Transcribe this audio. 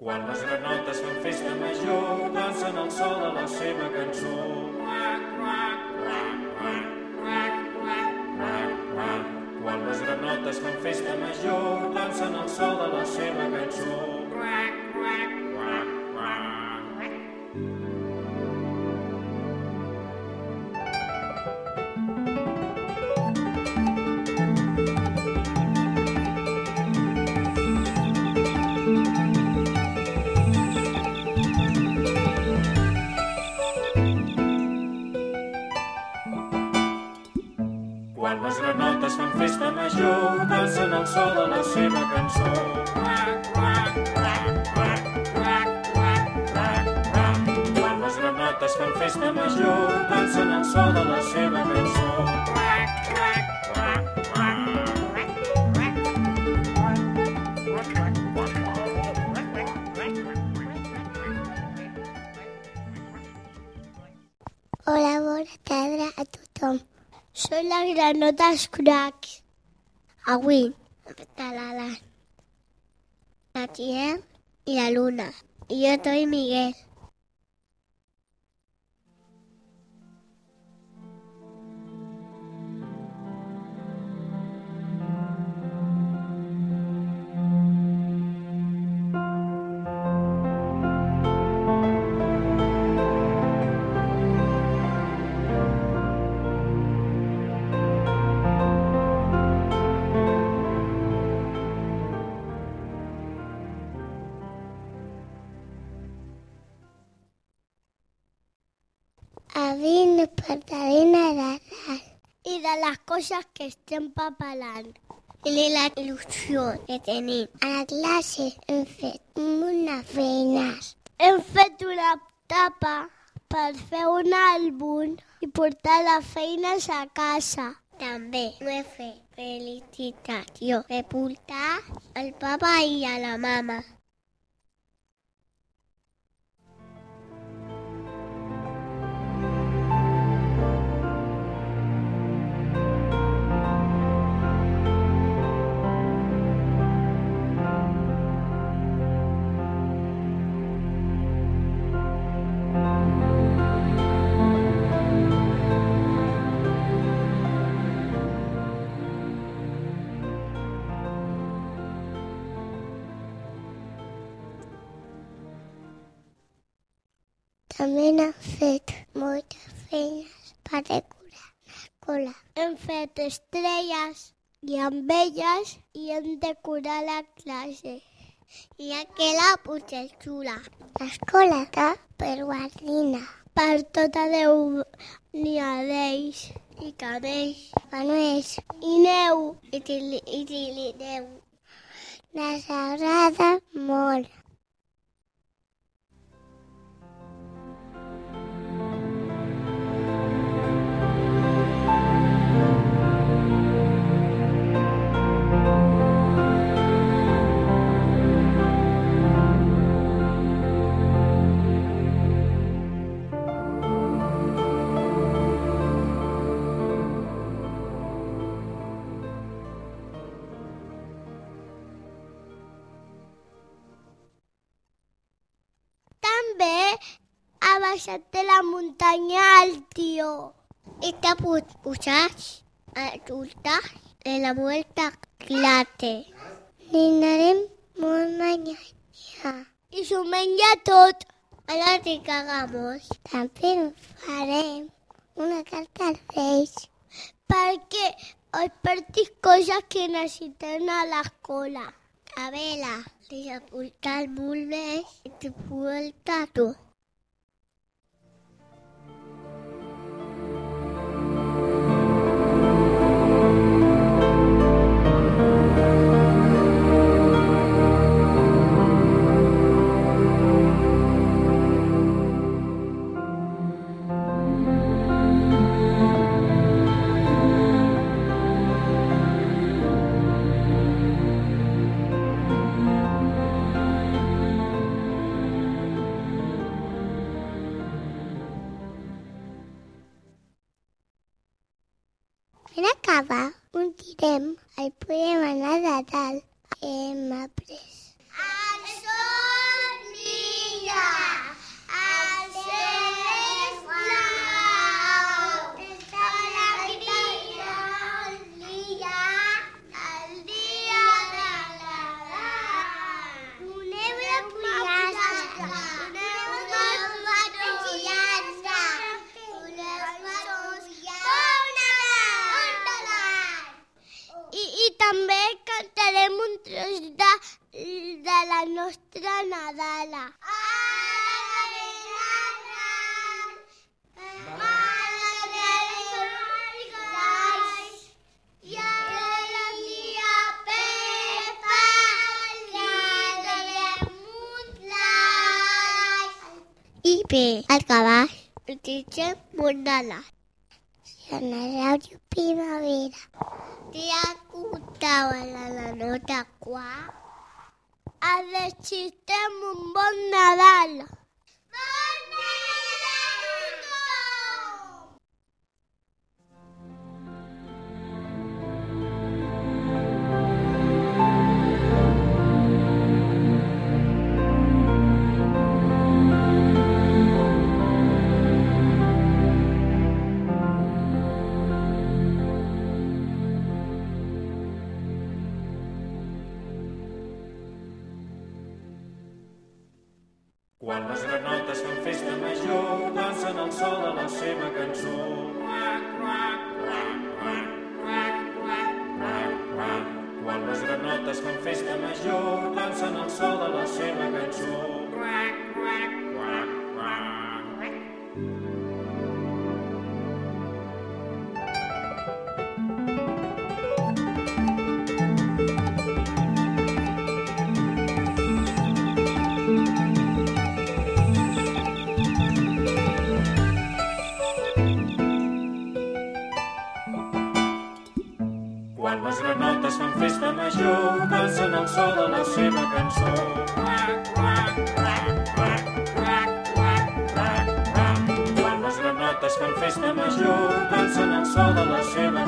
Quan les granotes fan festa major, dansen al so de la seva cançó. Quan les granotes fan festa major, dansen al so de la seva cançó. Quan les granotes fan festa major, dansen al de la seva cançó. Hola, bona a tothom. Són les la Tiem i la Luna. I jo soy Miguel. De res i de les coses que estem preparant i de la il·lusió que tenim. A la classe hem fet unes feines. Hem fet una tapa per fer un àlbum i portar les feines a casa. També no he fet felicitació per portar al papa i a la mama. També n'hem fet moltes feines per decorar l'escola. Hem fet estrelles i amb elles i hem decorat la classe. I aquí la potser xula. L'escola està per guardina. Per tot arreu n'hi ha d'ells i camells, panuells i neu i tili, i tilineu. Les agrada molt. Baixat de la muntanya el tio. I t'ha posat a soltar de la vuelta clate. Ni anarem molt mañana. I s'ho menja tot. Ara que cagamos. També farem una carta als Reis. Perquè els partits coses que necessitem a l'escola. A vela, li ha portat molt més i t'ho porta tu. Per acabar, un direm el poema Nadal que hem après. Altra Nadala. Ara i ara dia Pepa, i bé, el cavall, el titxer Mondala. General i primavera. Dia contava la, la nota qua. A desitgem un bon Quan les granotes fan festa major, dansen al so de la seva cançó. Quan les granotes fan festa major, dansen al so de la seva cançó. Quac, quac, Quan les granotes fan festa major, dansen al so de la seva cançó. Quac, quac, quac, quac, quac. Quan les granotes fan festa major, dansen al so de la seva